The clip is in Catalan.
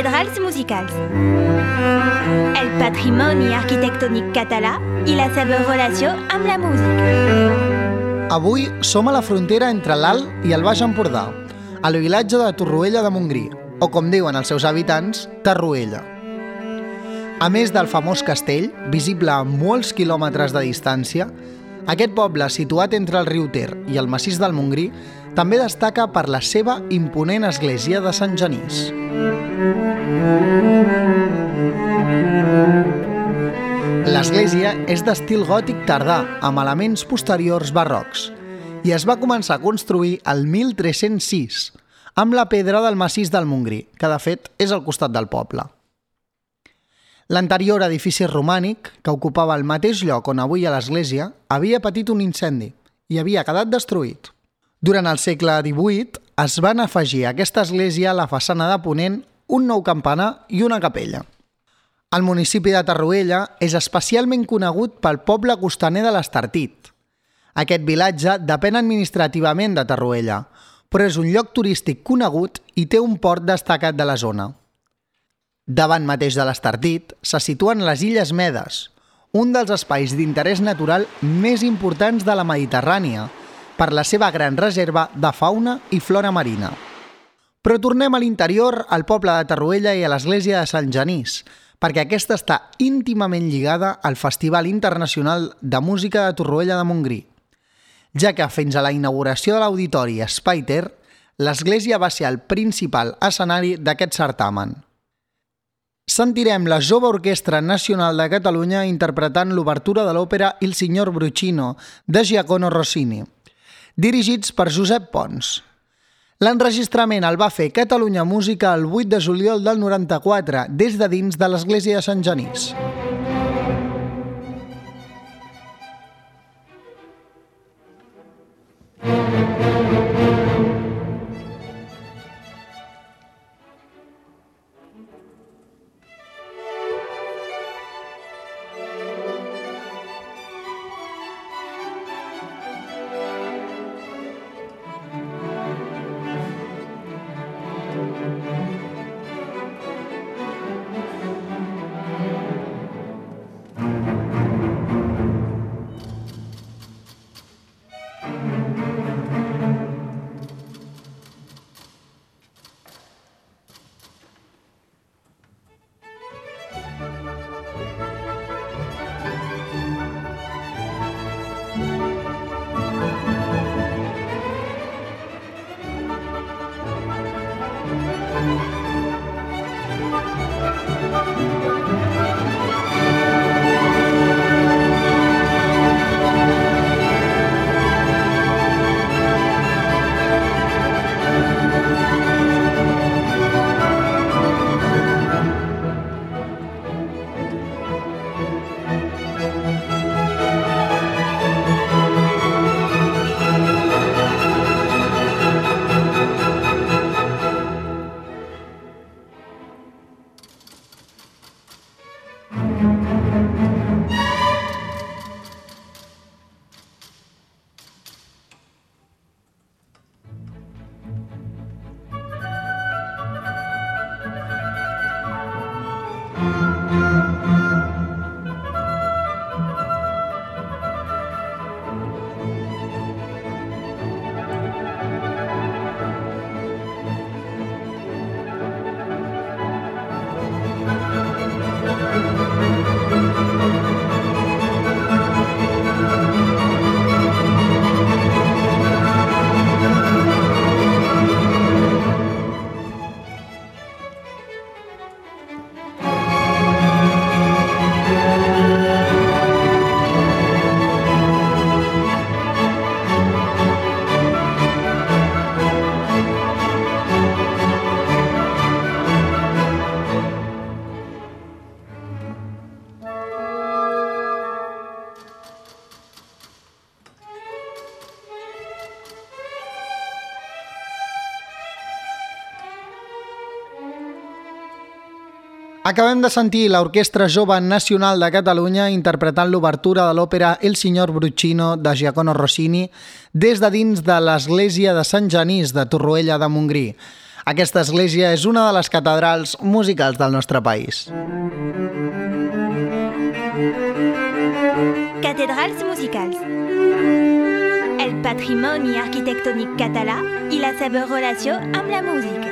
cathedrals musicals. El patrimoni arquitectònic català i la seva relació amb la música. Avui som a la frontera entre l'Alt i el Baix Empordà, al vilatge de Torroella de Montgrí, o com diuen els seus habitants, Tarruella. A més del famós castell, visible a molts quilòmetres de distància, aquest poble, situat entre el riu Ter i el massís del Montgrí, també destaca per la seva imponent església de Sant Genís. L'església és d'estil gòtic tardà, amb elements posteriors barrocs, i es va començar a construir el 1306, amb la pedra del massís del Montgrí, que de fet és al costat del poble. L'anterior edifici romànic, que ocupava el mateix lloc on avui hi ha l'església, havia patit un incendi i havia quedat destruït. Durant el segle XVIII es van afegir a aquesta església a la façana de Ponent un nou campanar i una capella. El municipi de Tarruella és especialment conegut pel poble costaner de l'Estartit. Aquest vilatge depèn administrativament de Tarruella, però és un lloc turístic conegut i té un port destacat de la zona. Davant mateix de l'Estartit se situen les Illes Medes, un dels espais d'interès natural més importants de la Mediterrània, per la seva gran reserva de fauna i flora marina. Però tornem a l'interior, al poble de Tarruella i a l'església de Sant Genís, perquè aquesta està íntimament lligada al Festival Internacional de Música de Torroella de Montgrí, ja que fins a la inauguració de l'auditori Spiter, l'església va ser el principal escenari d'aquest certamen sentirem la Jove Orquestra Nacional de Catalunya interpretant l'obertura de l'òpera Il signor Bruccino de Giacomo Rossini, dirigits per Josep Pons. L'enregistrament el va fer Catalunya Música el 8 de juliol del 94 des de dins de l'església de Sant Genís. Acabem de sentir l'Orquestra Jove Nacional de Catalunya interpretant l'obertura de l'òpera El signor Bruccino de Giacomo Rossini des de dins de l'església de Sant Genís de Torroella de Montgrí. Aquesta església és una de les catedrals musicals del nostre país. Cathédrales musicales. El patrimoni arquitectònic català i la seva relació amb la música.